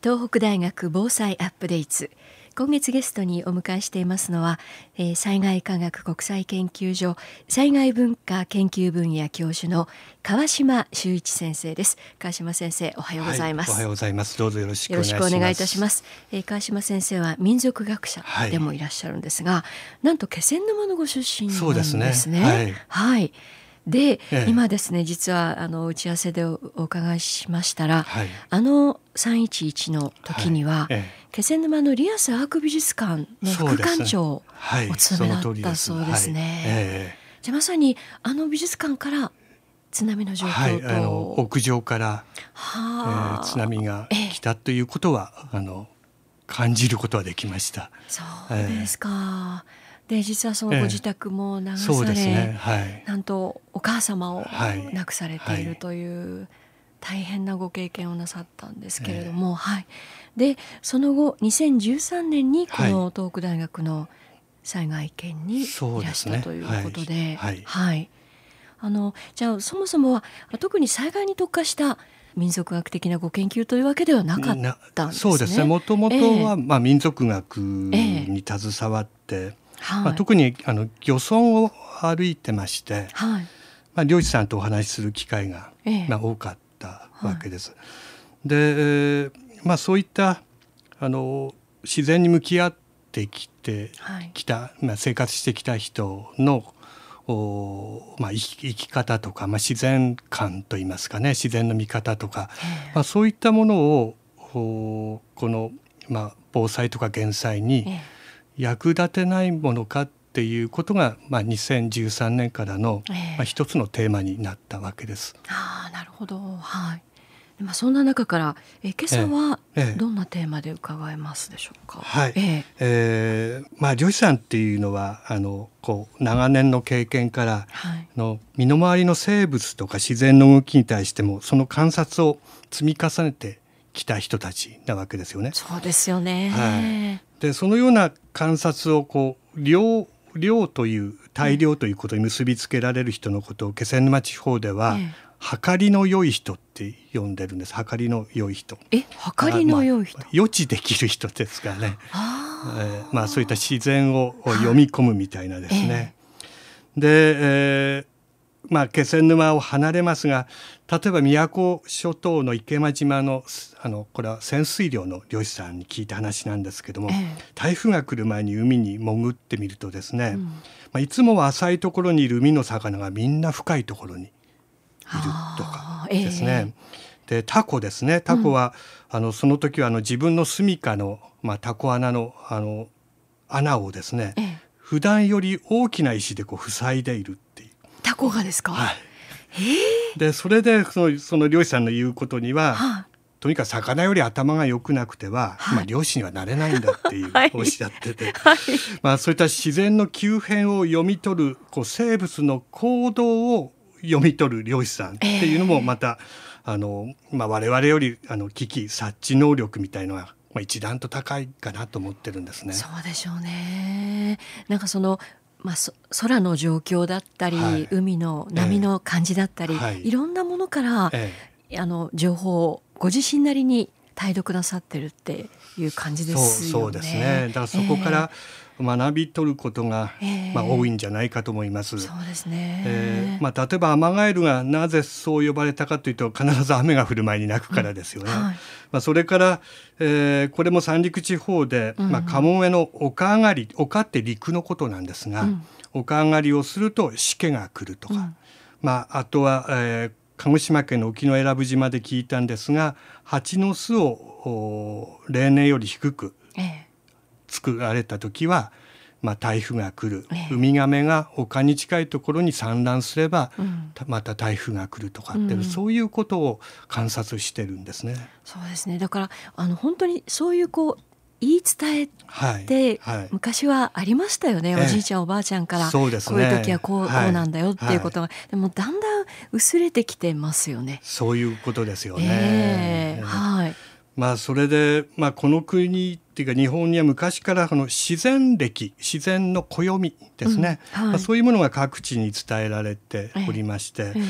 東北大学防災アップデート。今月ゲストにお迎えしていますのは、えー、災害科学国際研究所災害文化研究分野教授の川島修一先生です。川島先生おはようございます、はい、おはようございます。どうぞよろしくお願いいたします、えー、川島先生は民族学者でもいらっしゃるんですが、はい、なんと気仙沼のご出身なんですね。すね。はい、はいで、ええ、今ですね実はあの打ち合わせでお伺いしましたら、はい、あの311の時には、はい。え、気仙沼のリアスアーク美術館の副館長をお務めだったそうですね。じゃまさにあの美術館から津波の状況と、はい、あの屋上から、はえー、津波が来たということは、あの感じることはできました。そうですか。えーで実はそのご自宅も流され、えね。はい、なんとお母様を亡くされているという、大変なご経験をなさったんですけれども、はい、でその後2013年にこの東北大学の災害研にいらしたということで、はい、はい、あのじゃあそもそもは特に災害に特化した民族学的なご研究というわけではなかったんですね。そうですね。もともとは、まあ民族学に携わって、ええはい、まあ、特にあの漁村を歩いてまして、はい、まあ、漁師さんとお話しする機会が、ええ、まあ、多かったわけです。はい、で、まあ、そういったあの自然に向き合ってきてきた、まあ、生活してきた人のおまあ、生き生き方とか、まあ、自然観といいますかね自然の見方とか、まあ、そういったものをこの、まあ、防災とか減災に、ええ役立てないものかっていうことが、まあ、2013年からの、えー、まあ、一つのテーマになったわけです。あなるほど、はい。まあ、そんな中から、え今朝はどんなテーマで伺えますでしょうか？はい、えー、えー、まあ漁師さんっていうのはあのこう長年の経験から、はい、の身の回りの生物とか自然の動きに対してもその観察を積み重ねてきた人たちなわけですよね。そうですよね。はい、でそのような観察をこう量量という大量ということに結びつけられる人のことを気仙沼地方では、計りの良い人って呼んでるんです。計りの良い人。え計りの良い人、まあ、予知できる人ですからね。あ、えー、まあそういった自然を読み込むみたいなですね、えー、で、えー、まあ、気仙沼を離れますが例えば宮古諸島の池間島のあのこれは潜水漁の漁師さんに聞いた話なんですけども、ええ、台風が来る前に海に潜ってみるとですね、うん、まあ、いつもは浅いところにいる海の魚がみんな深いところにいるとかですね。え、でタコですね。タコは、うん、あのその時はあの自分の住処の、まあ、タコ穴のあの穴をですね、普段より大きな石でこう塞いでいるっていう。タコがですか、はい、でそれでそのその漁師さんの言うことには、はあ、とにかく魚より頭が良くなくては、はい、まあ、漁師にはなれないんだっていう、はい、おっしゃってて、はい、まあ、そういった自然の急変を読み取るこう生物の行動を読み取る漁師さんっていうのもまた、えー、あのまあ、我々よりあの危機察知能力みたいのはまあ、一段と高いかなと思ってるんですね。そうでしょうね。なんかそのまあ、空の状況だったり、はい、海の波の感じだったり、えー、いろんなものから、えー、あの情報をご自身なりに体読なさってるっていう感じですよね。そうですね。だからそこから学び取ることが、えー、まあ、多いんじゃないかと思います。そうですね、えー、まあ、例えばアマガエルがなぜそう呼ばれたかというと必ず雨が降る前に鳴くからですよね。うんはい、まあ、それから、えー、これも三陸地方で、うん、まあ、カモメの丘上がり丘って陸のことなんですが、うん、丘上がりをするとしけが来るとか、まあ、あとは、えー、鹿児島県の沖永良部島で聞いたんですが蜂の巣を例年より低く作られた時は、まあ、台風が来る、ウミガメが丘に近いところに産卵すれば、うん、また台風が来るとかって、うん、そういうことを観察してるんですね。そうですね。だからあの本当にそういうこう言い伝えって昔はありましたよね、はいはい、おじいちゃんおばあちゃんから、こういう時はこう,、こうなんだよっていうことが、でもだんだん薄れてきてますよね。そういうことですよね。えー、はいまあ、それで、まあ、この国っていうか日本には昔からこの自然歴自然の暦ですね、うんはい、まあ、そういうものが各地に伝えられておりまして、えーえー、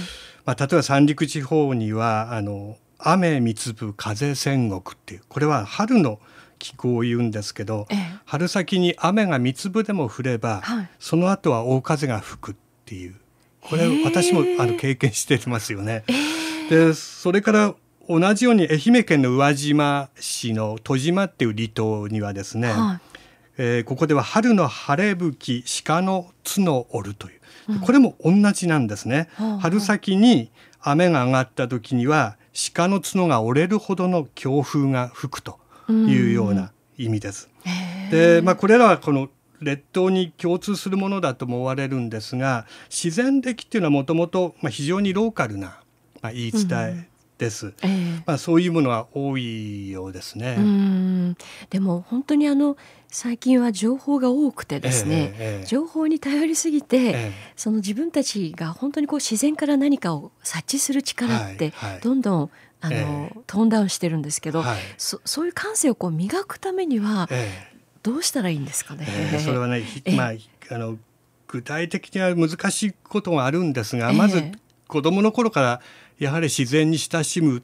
まあ、例えば三陸地方にはあの雨三ぶ風戦国っていうこれは春の気候を言うんですけど、ええ、春先に雨が三粒でも降れば、はい、その後は大風が吹くっていう。これ私もあの経験してますよね。でそれから同じように愛媛県の宇和島市の戸島っていう離島にはですね、はい、えー、ここでは春の晴れ吹き鹿の角を折るという、これも同じなんですね。うん、春先に雨が上がった時には鹿の角が折れるほどの強風が吹くというような意味です。で、まあ、これらはこの列島に共通するものだと思われるんですが自然歴っていうのはもともと非常にローカルな、まあ、言い伝えです、うんえ。ー、まあ、そういうものは多いようですね。でも本当にあの最近は情報が多くてですね、えーえー、情報に頼りすぎて、その自分たちが本当にこう自然から何かを察知する力ってどんどん、あの、トーンダウンしてるんですけど、はい、そそういう感性をこう磨くためには、どうしたらいいんですかね？それはね、まああの具体的には難しいことがあるんですが、まず子供の頃からやはり自然に親しむっ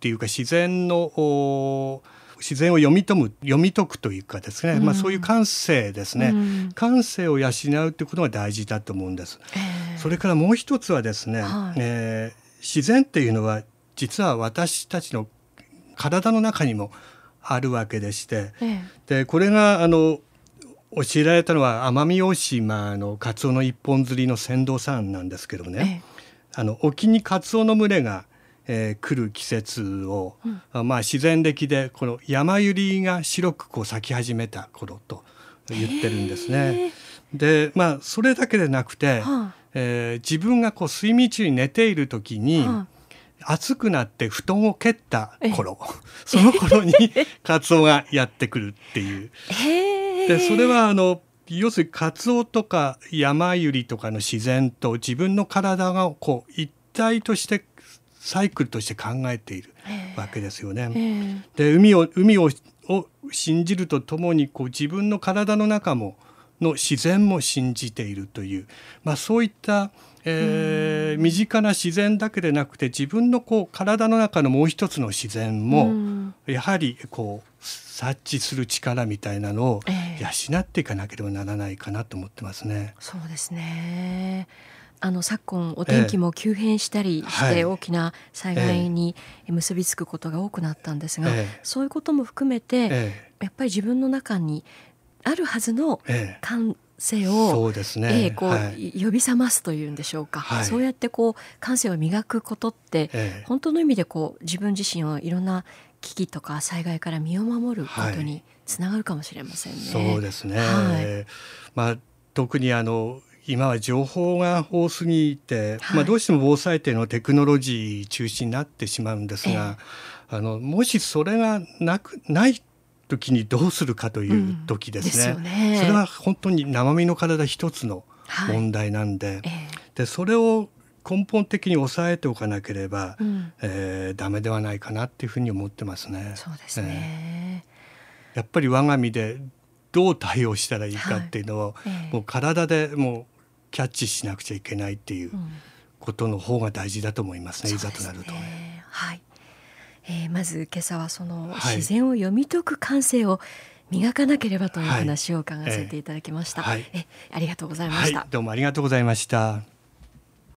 ていうか自然の自然を読み解む読み解くというかですね、うん、まあ、そういう感性ですね、うん、感性を養うってことが大事だと思うんです。えー、それからもう一つはですね、はい、えー、自然っていうのは実は私たちの体の中にもあるわけでして、えー、でこれがあの教えられたのは奄美大島のカツオの一本釣りの船頭さんなんですけどね、えー、あの沖にカツオの群れがえー、来る季節を、うん、まあ、自然暦でこの山百合が白くこう咲き始めた頃と言ってるんですね。でまあそれだけでなくて、はあ、えー、自分がこう睡眠中に寝ている時に、はあ、暑くなって布団を蹴った頃 その頃にカツオがやってくるっていう。でそれはあの要するにカツオとか山百合とかの自然と自分の体がこう一体としてサイクルとして考えているわけですよね。で海を海をを信じるとともにこう自分の体の中もの自然も信じているという、まあ、そういった、えー、身近な自然だけでなくて自分のこう体の中のもう一つの自然もやはりこう察知する力みたいなのを養っていかなければならないかなと思ってますね。えー、そうですね。あの昨今お天気も急変したりして大きな災害に結びつくことが多くなったんですが、そういうことも含めて、やっぱり自分の中にあるはずの感性を、そうですね、えー、こう、はい、呼び覚ますというんでしょうか、はい、そうやってこう感性を磨くことって、えー、本当の意味でこう自分自身をいろんな危機とか災害から身を守ることにつながるかもしれませんね。そうですね、はい、まあ特にあの今は情報が多すぎて、はい、まあ、どうしても防災っていうのはテクノロジー中心になってしまうんですが、あのもしそれがなくない時にどうするかという時ですね。うん、すね。それは本当に生身の体一つの問題なんで。はい、でそれを根本的に抑えておかなければ、うん、えー、ダメではないかなっていうふうに思ってますね。そうですね、えー、やっぱり我が身でどう対応したらいいかっていうのを、はい。えー、もう体でもうキャッチしなくちゃいけないっていうことの方が大事だと思いますね、うん、いざとなると、ね、はい、えー、まず今朝はその自然を読み解く感性を磨かなければという話を伺わせていただきました、はい、えありがとうございました、はい、どうもありがとうございました